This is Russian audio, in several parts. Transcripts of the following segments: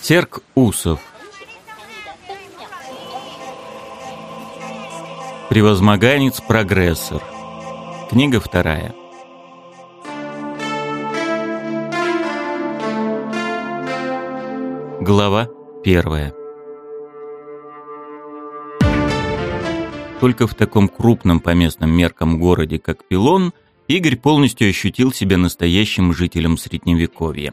Терк Усов. Превозмоганец-прогрессор Книга вторая. Глава первая. Только в таком крупном по местным меркам городе, как Пилон, Игорь полностью ощутил себя настоящим жителем Средневековья.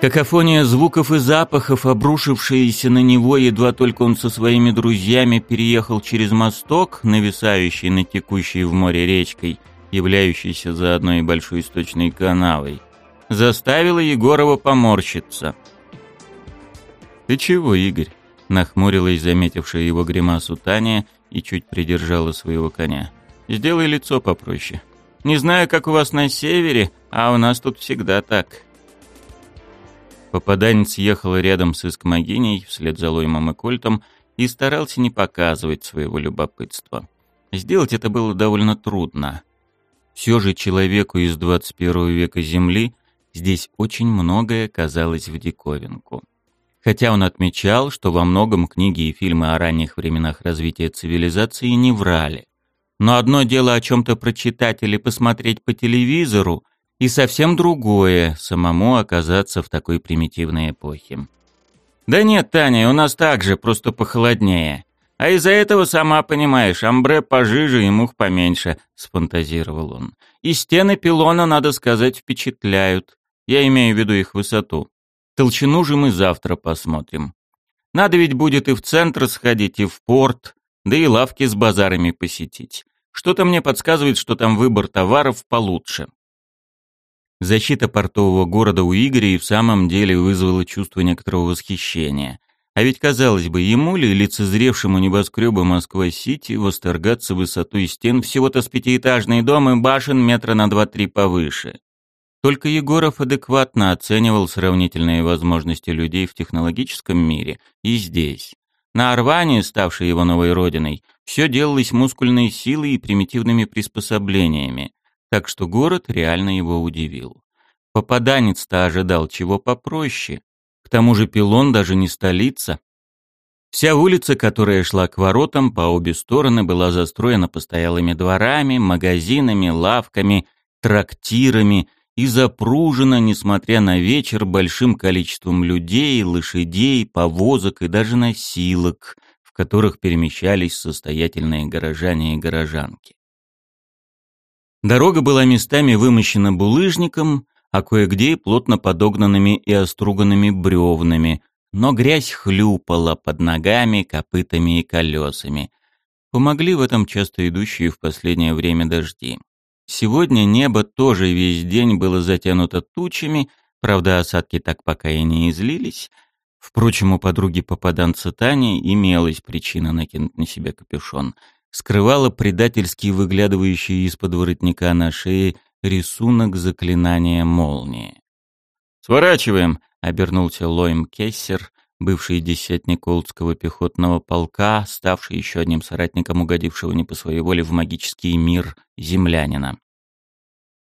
Какофония звуков и запахов, обрушившаяся на него, едва только он со своими друзьями переехал через мосток, нависающий над текущей в море речкой, являющейся заодно и большой источной канавой, заставила Егорова поморщиться – «Ты чего, Игорь?» — нахмурилась заметившая его гримасу Таня и чуть придержала своего коня. «Сделай лицо попроще. Не знаю, как у вас на севере, а у нас тут всегда так». Попаданец ехал рядом с Искмогиней вслед за Лоймом и Кольтом и старался не показывать своего любопытства. Сделать это было довольно трудно. Все же человеку из 21 века Земли здесь очень многое казалось в диковинку хотя он отмечал, что во многом книги и фильмы о ранних временах развития цивилизации не врали. Но одно дело о чем-то прочитать или посмотреть по телевизору, и совсем другое — самому оказаться в такой примитивной эпохе. «Да нет, Таня, у нас так же, просто похолоднее. А из-за этого, сама понимаешь, амбре пожиже и мух поменьше», — сфантазировал он. «И стены пилона, надо сказать, впечатляют. Я имею в виду их высоту. Толщину же мы завтра посмотрим. Надо ведь будет и в центр сходить, и в порт, да и лавки с базарами посетить. Что-то мне подсказывает, что там выбор товаров получше. Защита портового города у Игоря и в самом деле вызвала чувство некоторого восхищения. А ведь, казалось бы, ему ли, лицезревшему небоскребы Москва-Сити, восторгаться высотой стен всего-то с пятиэтажный дом и башен метра на два-три повыше. Только Егоров адекватно оценивал сравнительные возможности людей в технологическом мире и здесь. На Орване, ставшей его новой родиной, все делалось мускульной силой и примитивными приспособлениями, так что город реально его удивил. Попаданец-то ожидал чего попроще. К тому же Пилон даже не столица. Вся улица, которая шла к воротам, по обе стороны была застроена постоялыми дворами, магазинами, лавками, трактирами – и запружена, несмотря на вечер, большим количеством людей, лошадей, повозок и даже носилок, в которых перемещались состоятельные горожане и горожанки. Дорога была местами вымощена булыжником, а кое-где плотно подогнанными и оструганными бревнами, но грязь хлюпала под ногами, копытами и колесами. Помогли в этом часто идущие в последнее время дожди. Сегодня небо тоже весь день было затянуто тучами, правда, осадки так пока и не излились. Впрочем, у подруги попаданца Тани имелась причина накинуть на себя капюшон. Скрывала предательский выглядывающий из-под воротника на шее рисунок заклинания молнии. «Сворачиваем!» — обернулся Лойм Кессер, бывший десятник Олдского пехотного полка, ставший еще одним соратником угодившего не по своей воле в магический мир землянина.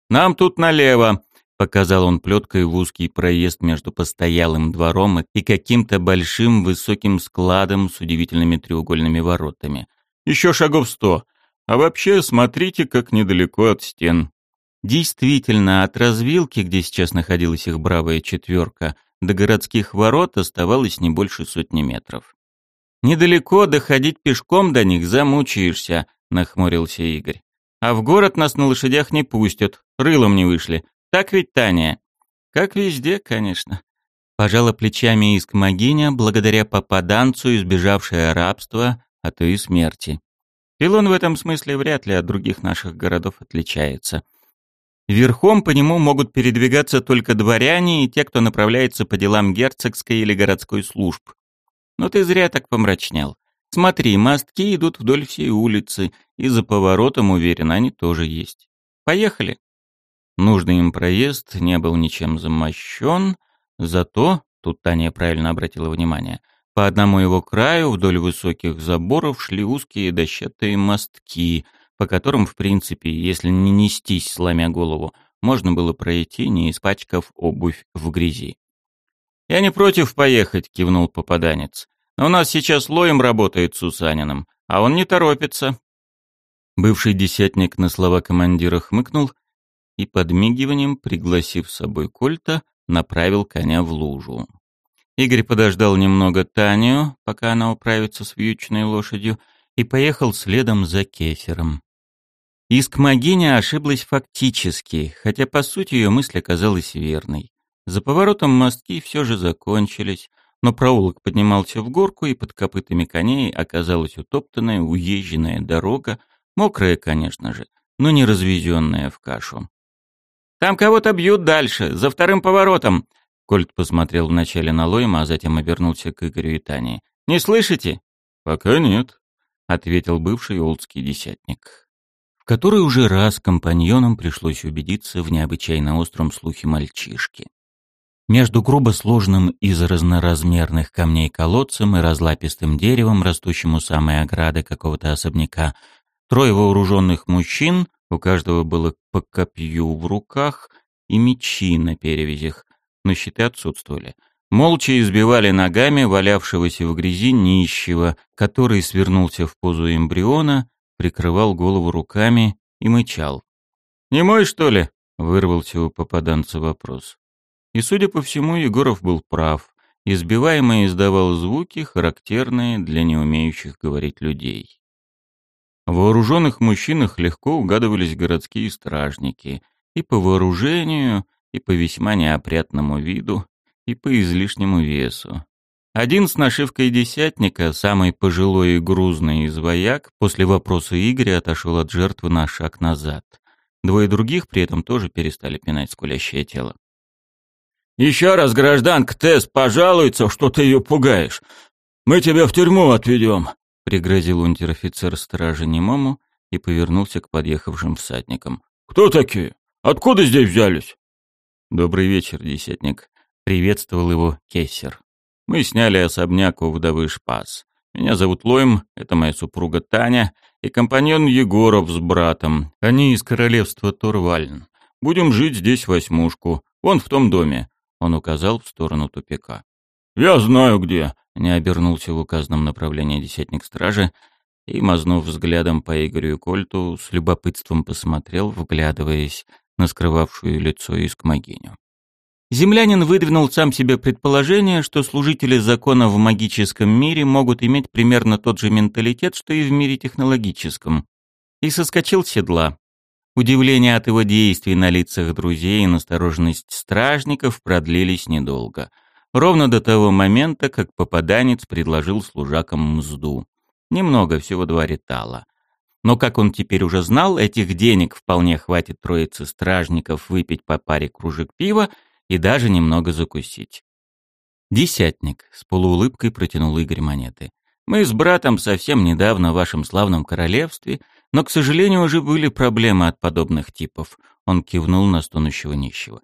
«Нам тут налево», — показал он плеткой в узкий проезд между постоялым двором и каким-то большим высоким складом с удивительными треугольными воротами. «Еще шагов сто. А вообще, смотрите, как недалеко от стен». Действительно, от развилки, где сейчас находилась их бравая четверка, до городских ворот оставалось не больше сотни метров. «Недалеко доходить пешком до них замучаешься», — нахмурился Игорь. «А в город нас на лошадях не пустят, рылом не вышли. Так ведь, Таня?» «Как везде, конечно». Пожала плечами Искмогиня, благодаря попаданцу, избежавшая рабства, а то и смерти. Пилон в этом смысле вряд ли от других наших городов отличается. Верхом по нему могут передвигаться только дворяне и те, кто направляется по делам герцогской или городской служб. Но ты зря так помрачнел. Смотри, мостки идут вдоль всей улицы, и за поворотом, уверен, они тоже есть. Поехали. Нужный им проезд не был ничем замощен, зато, тут Таня правильно обратила внимание, по одному его краю вдоль высоких заборов шли узкие дощатые мостки — по которым, в принципе, если не нестись, сломя голову, можно было пройти, не испачкав обувь в грязи. «Я не против поехать», — кивнул попаданец. «Но у нас сейчас Лоем работает с Усаниным, а он не торопится». Бывший десятник на слова командира хмыкнул и, подмигиванием, пригласив с собой Кольта, направил коня в лужу. Игорь подождал немного Таню, пока она управится с вьючной лошадью, и поехал следом за кесером. Искмогиня ошиблась фактически, хотя по сути ее мысль оказалась верной. За поворотом мостки все же закончились, но проулок поднимался в горку, и под копытами коней оказалась утоптанная, уезженная дорога, мокрая, конечно же, но не развезенная в кашу. «Там кого-то бьют дальше, за вторым поворотом!» Кольт посмотрел вначале на Лойма, а затем обернулся к Игорю и Тане. «Не слышите?» «Пока нет», — ответил бывший олдский десятник. В который уже раз компаньонам пришлось убедиться в необычайно остром слухе мальчишки. Между грубо сложным из разноразмерных камней колодцем и разлапистым деревом, растущим у самой ограды какого-то особняка, трое вооруженных мужчин, у каждого было по копью в руках и мечи на перевязях, но щиты отсутствовали. Молча избивали ногами валявшегося в грязи нищего, который свернулся в позу эмбриона, прикрывал голову руками и мычал. «Не мой, что ли?» — вырвался у попаданца вопрос. И, судя по всему, Егоров был прав. Избиваемый издавал звуки, характерные для неумеющих говорить людей. В вооруженных мужчинах легко угадывались городские стражники. И по вооружению, и по весьма неопрятному виду, и по излишнему весу. Один с нашивкой десятника, самый пожилой и грузный из вояк, после вопроса Игоря отошел от жертвы на шаг назад. Двое других при этом тоже перестали пинать скулящее тело. «Еще раз гражданка Тесс пожалуется, что ты ее пугаешь. Мы тебя в тюрьму отведем», — пригрозил унтер-офицер стражи немому и повернулся к подъехавшим всадникам. «Кто такие? Откуда здесь взялись?» «Добрый вечер, десятник», — приветствовал его Кессер. «Мы сняли особняк у вдовы Шпас. Меня зовут Лойм, это моя супруга Таня и компаньон Егоров с братом. Они из королевства Турвальн. Будем жить здесь восьмушку, вон в том доме». Он указал в сторону тупика. «Я знаю где», — не обернулся в указанном направлении десятник стражи и, мазнув взглядом по Игорю и Кольту, с любопытством посмотрел, вглядываясь на скрывавшую лицо искмогиню. Землянин выдвинул сам себе предположение, что служители закона в магическом мире могут иметь примерно тот же менталитет, что и в мире технологическом, и соскочил с седла. Удивление от его действий на лицах друзей и настороженность стражников продлились недолго. Ровно до того момента, как попаданец предложил служакам мзду. Немного, всего два ритала. Но, как он теперь уже знал, этих денег вполне хватит троице стражников выпить по паре кружек пива и даже немного закусить. «Десятник», — с полуулыбкой протянул Игорь монеты. «Мы с братом совсем недавно в вашем славном королевстве, но, к сожалению, уже были проблемы от подобных типов», — он кивнул на стонущего нищего.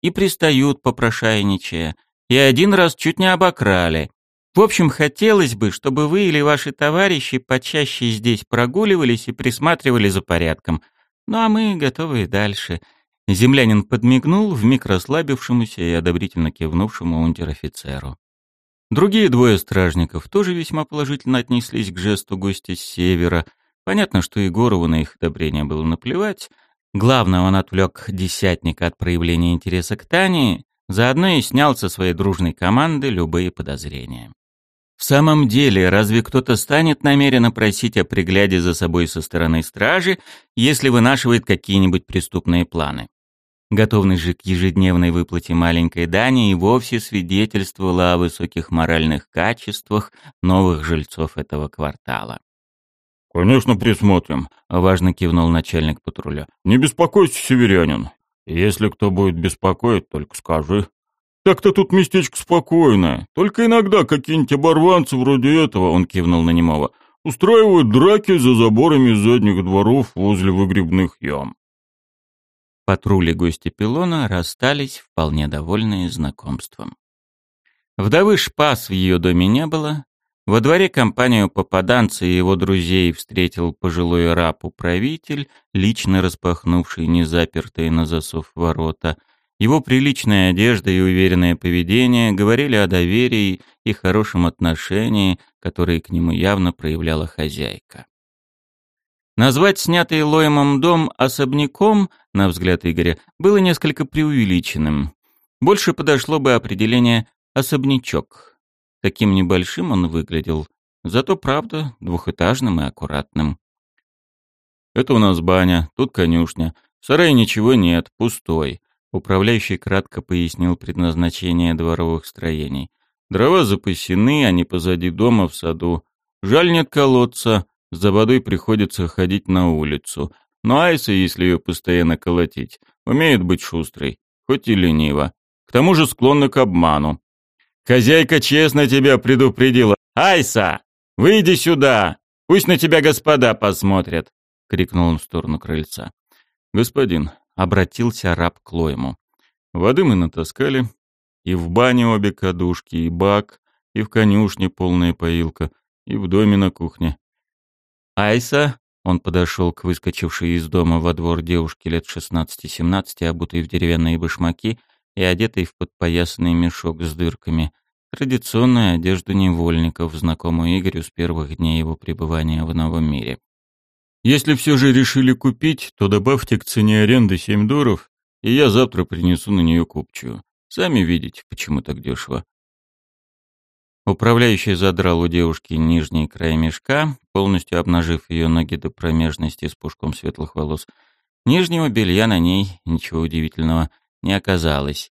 «И пристают, попрошайничая, и один раз чуть не обокрали. В общем, хотелось бы, чтобы вы или ваши товарищи почаще здесь прогуливались и присматривали за порядком. Ну а мы готовы и дальше. Землянин подмигнул вмиг расслабившемуся и одобрительно кивнувшему унтер-офицеру. Другие двое стражников тоже весьма положительно отнеслись к жесту гостя с севера. Понятно, что Егорову на их одобрение было наплевать. Главное, он отвлек десятника от проявления интереса к Тане, заодно и снял со своей дружной команды любые подозрения. В самом деле, разве кто-то станет намеренно просить о пригляде за собой со стороны стражи, если вынашивает какие-нибудь преступные планы? Готовность же к ежедневной выплате маленькой дани и вовсе свидетельствовала о высоких моральных качествах новых жильцов этого квартала. «Конечно, присмотрим», — важно кивнул начальник патруля. «Не беспокойся, северянин. Если кто будет беспокоить, только скажи». Так-то тут местечко спокойное. Только иногда какие-нибудь оборванцы вроде этого, он кивнул на немого, устраивают драки за заборами задних дворов возле выгребных ям. Патрули гости Пилона расстались, вполне довольные знакомством. Вдовы Шпас в ее доме не было, Во дворе компанию попаданца и его друзей встретил пожилой раб-управитель, лично распахнувший незапертые на засов ворота. Его приличная одежда и уверенное поведение говорили о доверии и хорошем отношении, которое к нему явно проявляла хозяйка. Назвать снятый Лоемом дом особняком, на взгляд Игоря, было несколько преувеличенным. Больше подошло бы определение «особнячок». Таким небольшим он выглядел, зато, правда, двухэтажным и аккуратным. «Это у нас баня, тут конюшня. В сарае ничего нет, пустой», — управляющий кратко пояснил предназначение дворовых строений. «Дрова запасены, они позади дома в саду. Жаль, нет колодца, за водой приходится ходить на улицу. Но Айса, если ее постоянно колотить, умеет быть шустрой, хоть и лениво. К тому же склонна к обману. «Хозяйка честно тебя предупредила. Айса, выйди сюда! Пусть на тебя господа посмотрят!» — крикнул он в сторону крыльца. «Господин», — обратился раб к Лоему, — «воды мы натаскали, и в бане обе кадушки, и бак, и в конюшне полная поилка, и в доме на кухне. «Айса!» Он подошел к выскочившей из дома во двор девушке лет 16-17, обутой в деревянные башмаки и одетой в подпоясанный мешок с дырками. Традиционная одежда невольников, знакомую Игорю с первых дней его пребывания в новом мире. «Если все же решили купить, то добавьте к цене аренды 7 дуров, и я завтра принесу на нее купчую. Сами видите, почему так дешево. Управляющий задрал у девушки нижний край мешка, полностью обнажив ее ноги до промежности с пушком светлых волос. Нижнего белья на ней, ничего удивительного, не оказалось.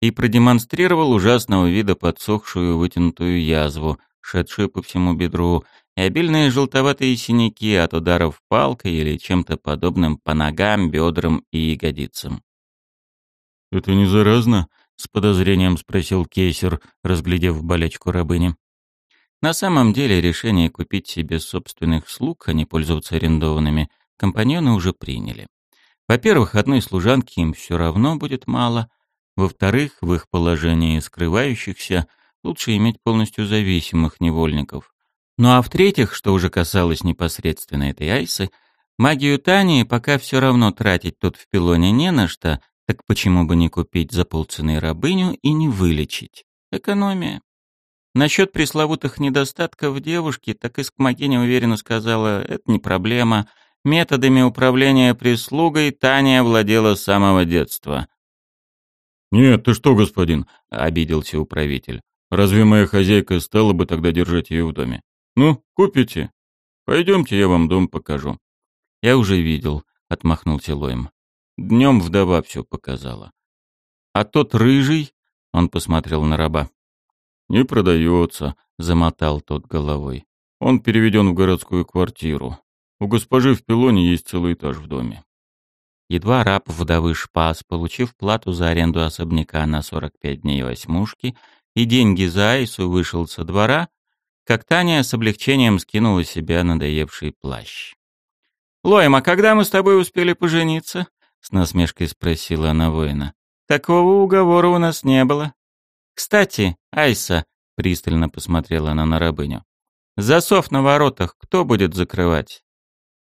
И продемонстрировал ужасного вида подсохшую вытянутую язву, шедшую по всему бедру, и обильные желтоватые синяки от ударов палкой или чем-то подобным по ногам, бедрам и ягодицам. «Это не заразно?» — с подозрением спросил Кейсер, разглядев болячку рабыни. На самом деле решение купить себе собственных слуг, а не пользоваться арендованными, компаньоны уже приняли. Во-первых, одной служанки им все равно будет мало. Во-вторых, в их положении скрывающихся лучше иметь полностью зависимых невольников. Ну а в-третьих, что уже касалось непосредственно этой Айсы, магию Тани пока все равно тратить тут в пилоне не на что, так почему бы не купить за полцены рабыню и не вылечить? Экономия. Насчет пресловутых недостатков девушки, так Искмогиня уверенно сказала, это не проблема. Методами управления прислугой Таня владела с самого детства. «Нет, ты что, господин?» — обиделся управитель. «Разве моя хозяйка стала бы тогда держать ее в доме? Ну, купите. Пойдемте, я вам дом покажу». «Я уже видел», — отмахнулся Лоем. Днем вдова все показала. А тот рыжий, он посмотрел на раба. Не продается, замотал тот головой. Он переведен в городскую квартиру. У госпожи в пилоне есть целый этаж в доме. Едва раб вдовы Шпас, получив плату за аренду особняка на 45 дней восьмушки и деньги за Айсу вышел со двора, как Таня с облегчением скинула себя надоевший плащ. «Лоем, а когда мы с тобой успели пожениться?» с насмешкой спросила она воина. Такого уговора у нас не было. Кстати, Айса, пристально посмотрела она на рабыню. Засов на воротах кто будет закрывать?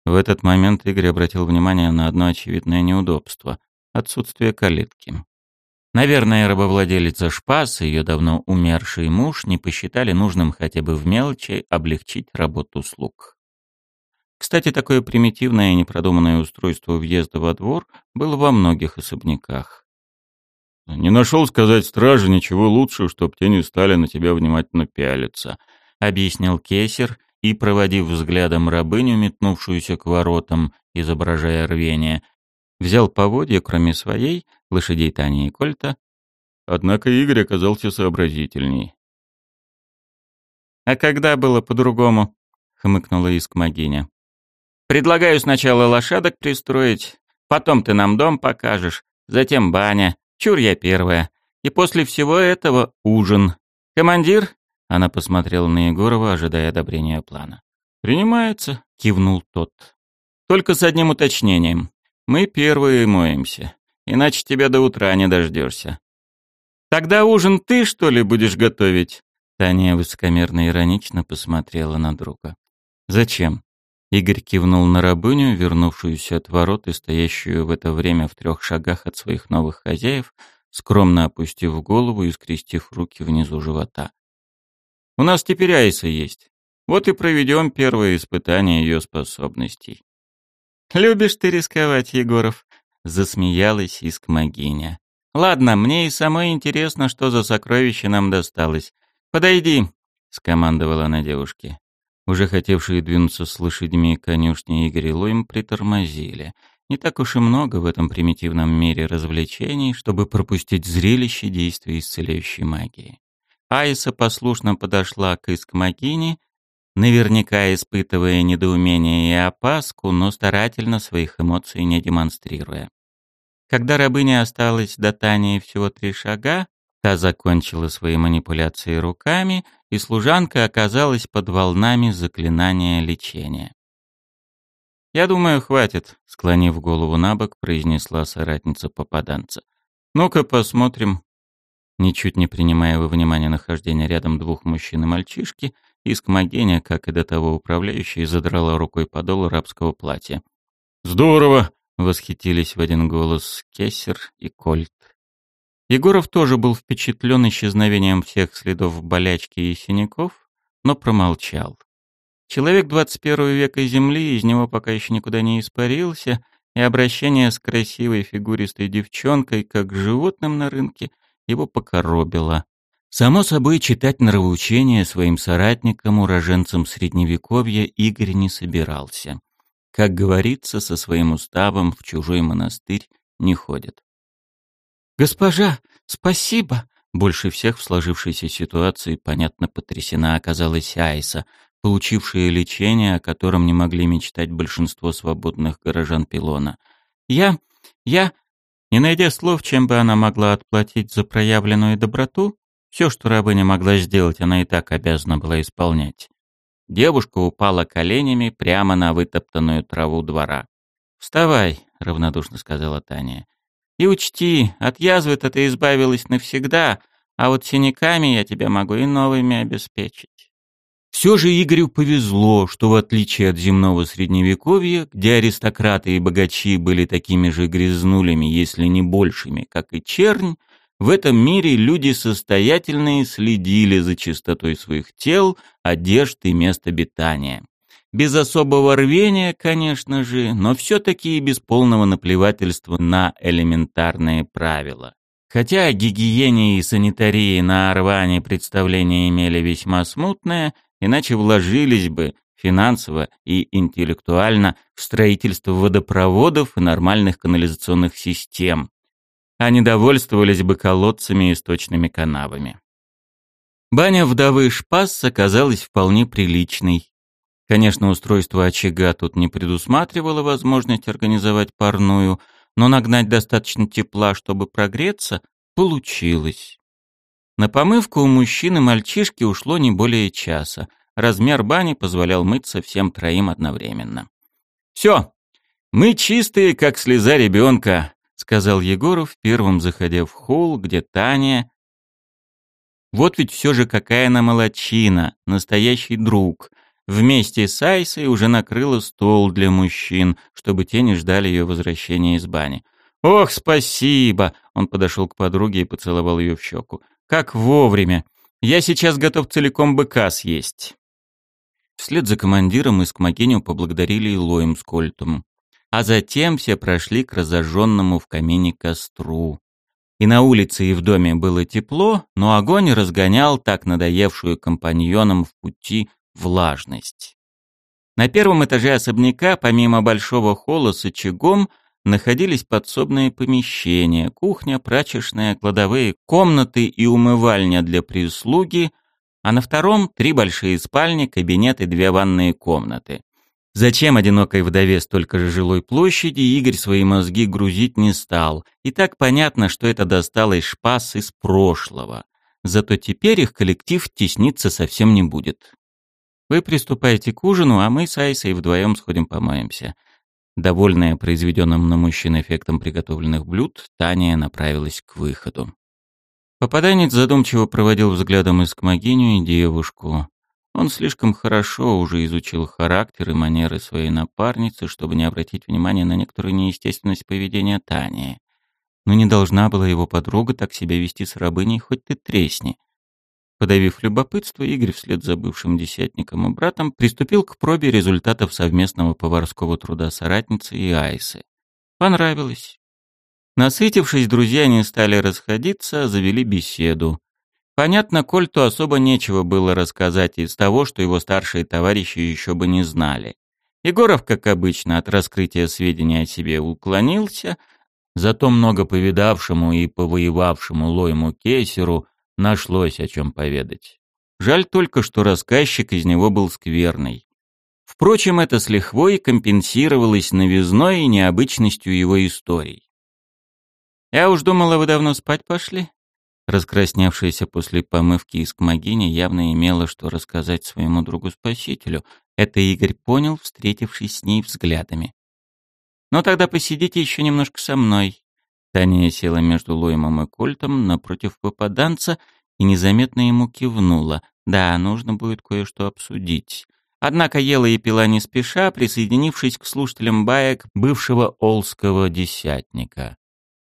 В этот момент Игорь обратил внимание на одно очевидное неудобство отсутствие калитки. Наверное, рабовладелица Шпас и ее давно умерший муж не посчитали нужным хотя бы в мелочи облегчить работу слуг. Кстати, такое примитивное и непродуманное устройство въезда во двор было во многих особняках. «Не нашел сказать страже ничего лучше, чтоб те не стали на тебя внимательно пялиться», — объяснил Кесер и, проводив взглядом рабыню, метнувшуюся к воротам, изображая рвение, взял поводья, кроме своей, лошадей Тани и Кольта. Однако Игорь оказался сообразительней. «А когда было по-другому?» — хмыкнула Искмогиня. Предлагаю сначала лошадок пристроить, потом ты нам дом покажешь, затем баня, чур я первая. И после всего этого ужин. Командир?» Она посмотрела на Егорова, ожидая одобрения плана. «Принимается», — кивнул тот. «Только с одним уточнением. Мы первые моемся, иначе тебя до утра не дождешься». «Тогда ужин ты, что ли, будешь готовить?» Таня высокомерно иронично посмотрела на друга. «Зачем?» Игорь кивнул на рабыню, вернувшуюся от ворот и стоящую в это время в трех шагах от своих новых хозяев, скромно опустив голову и скрестив руки внизу живота. «У нас теперь Айса есть. Вот и проведем первое испытание ее способностей». «Любишь ты рисковать, Егоров?» — засмеялась Искмогиня. «Ладно, мне и самой интересно, что за сокровище нам досталось. Подойди», — скомандовала она девушке. Уже хотевшие двинуться с лошадьми конюшни Игорь и Лоем притормозили. Не так уж и много в этом примитивном мире развлечений, чтобы пропустить зрелище действия исцеляющей магии. Айса послушно подошла к Искмогине, наверняка испытывая недоумение и опаску, но старательно своих эмоций не демонстрируя. Когда рабыня осталась до Тани всего три шага, та закончила свои манипуляции руками, и служанка оказалась под волнами заклинания лечения. «Я думаю, хватит», — склонив голову на бок, произнесла соратница попаданца. «Ну-ка посмотрим». Ничуть не принимая во внимание нахождение рядом двух мужчин и мальчишки, Искмогеня, как и до того управляющий, задрала рукой подол рабского платья. «Здорово!» — восхитились в один голос Кессер и Кольт. Егоров тоже был впечатлен исчезновением всех следов болячки и синяков, но промолчал. Человек 21 века Земли из него пока еще никуда не испарился, и обращение с красивой фигуристой девчонкой, как животным на рынке, его покоробило. Само собой, читать нравоучения своим соратникам, уроженцам Средневековья, Игорь не собирался. Как говорится, со своим уставом в чужой монастырь не ходят. «Госпожа, спасибо!» Больше всех в сложившейся ситуации, понятно, потрясена оказалась Айса, получившая лечение, о котором не могли мечтать большинство свободных горожан Пилона. «Я... я...» Не найдя слов, чем бы она могла отплатить за проявленную доброту, все, что рабыня могла сделать, она и так обязана была исполнять. Девушка упала коленями прямо на вытоптанную траву двора. «Вставай», — равнодушно сказала Таня. «И учти, от язвы-то ты избавилась навсегда, а вот синяками я тебя могу и новыми обеспечить». Все же Игорю повезло, что в отличие от земного средневековья, где аристократы и богачи были такими же грязнулями, если не большими, как и чернь, в этом мире люди состоятельные следили за чистотой своих тел, одежд и мест обитания. Без особого рвения, конечно же, но все-таки и без полного наплевательства на элементарные правила. Хотя о гигиене и санитарии на Арване представления имели весьма смутное, иначе вложились бы финансово и интеллектуально в строительство водопроводов и нормальных канализационных систем, а не довольствовались бы колодцами и сточными канавами. Баня вдовы Шпасс оказалась вполне приличной. Конечно, устройство очага тут не предусматривало возможность организовать парную, но нагнать достаточно тепла, чтобы прогреться, получилось. На помывку у мужчины и мальчишки ушло не более часа. Размер бани позволял мыться всем троим одновременно. «Все, мы чистые, как слеза ребенка», — сказал Егоров, первым заходя в холл, где Таня... Вот ведь все же какая она молочина, настоящий друг. Вместе с Айсой уже накрыла стол для мужчин, чтобы те не ждали ее возвращения из бани. «Ох, спасибо!» — он подошел к подруге и поцеловал ее в щеку. «Как вовремя! Я сейчас готов целиком быка съесть!» Вслед за командиром из Кмакеню поблагодарили Илоем с Кольтом а затем все прошли к разожженному в камине костру. И на улице, и в доме было тепло, но огонь разгонял так надоевшую компаньонам в пути влажность. На первом этаже особняка, помимо большого холла с очагом, находились подсобные помещения, кухня, прачечная, кладовые, комнаты и умывальня для прислуги, а на втором три большие спальни, кабинет и две ванные комнаты. Зачем одинокой вдове столько же жилой площади, Игорь свои мозги грузить не стал. И так понятно, что это досталось шпас из прошлого. Зато теперь их коллектив тесниться совсем не будет. Вы приступаете к ужину, а мы с Айсой вдвоем сходим помоемся. Довольная произведенным на мужчин эффектом приготовленных блюд, Таня направилась к выходу. Попаданец задумчиво проводил взглядом искмогиню и девушку. Он слишком хорошо уже изучил характер и манеры своей напарницы, чтобы не обратить внимания на некоторую неестественность поведения Тани. Но не должна была его подруга так себя вести с рабыней, хоть ты тресни. Подавив любопытство, Игорь вслед за бывшим десятником и братом приступил к пробе результатов совместного поварского труда соратницы и Айсы. Понравилось. Насытившись, друзья не стали расходиться, а завели беседу. Понятно, Кольту особо нечего было рассказать из того, что его старшие товарищи еще бы не знали. Егоров, как обычно, от раскрытия сведений о себе уклонился, зато много повидавшему и повоевавшему Лойму Кейсеру нашлось о чем поведать. Жаль только, что рассказчик из него был скверный. Впрочем, это с лихвой компенсировалось новизной и необычностью его историй. «Я уж думала, вы давно спать пошли?» Раскрасневшаяся после помывки искмогиня явно имела что рассказать своему другу-спасителю. Это Игорь понял, встретившись с ней взглядами. «Ну тогда посидите еще немножко со мной». Таня села между Лоймом и Кольтом напротив попаданца и незаметно ему кивнула. «Да, нужно будет кое-что обсудить». Однако ела и пила не спеша, присоединившись к слушателям баек бывшего олского десятника.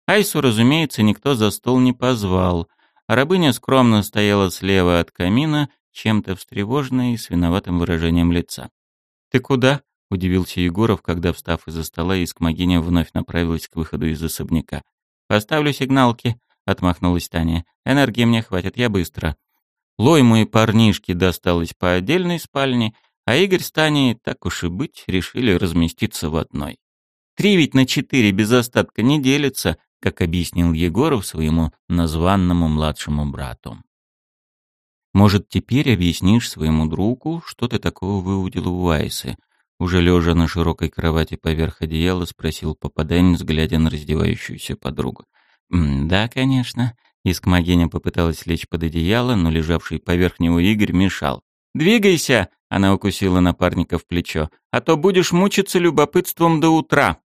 Айсу, разумеется, никто за стол не позвал. Рабыня скромно стояла слева от камина, чем-то встревоженная и с виноватым выражением лица. «Ты куда?» — удивился Егоров, когда, встав из-за стола, Искмогиня вновь направилась к выходу из особняка. «Поставлю сигналки», — отмахнулась Таня. «Энергии мне хватит, я быстро». Лойму и парнишке досталось по отдельной спальне, а Игорь с Таней, так уж и быть, решили разместиться в одной. Три ведь на четыре без остатка не делятся, как объяснил Егоров своему названному младшему брату. «Может, теперь объяснишь своему другу, что ты такого выудил у Вайсы?» Уже лежа на широкой кровати поверх одеяла, спросил попаданец, глядя на раздевающуюся подругу. «Да, конечно». Искмогеня попыталась лечь под одеяло, но лежавший поверх него Игорь мешал. «Двигайся!» — она укусила напарника в плечо. «А то будешь мучиться любопытством до утра!»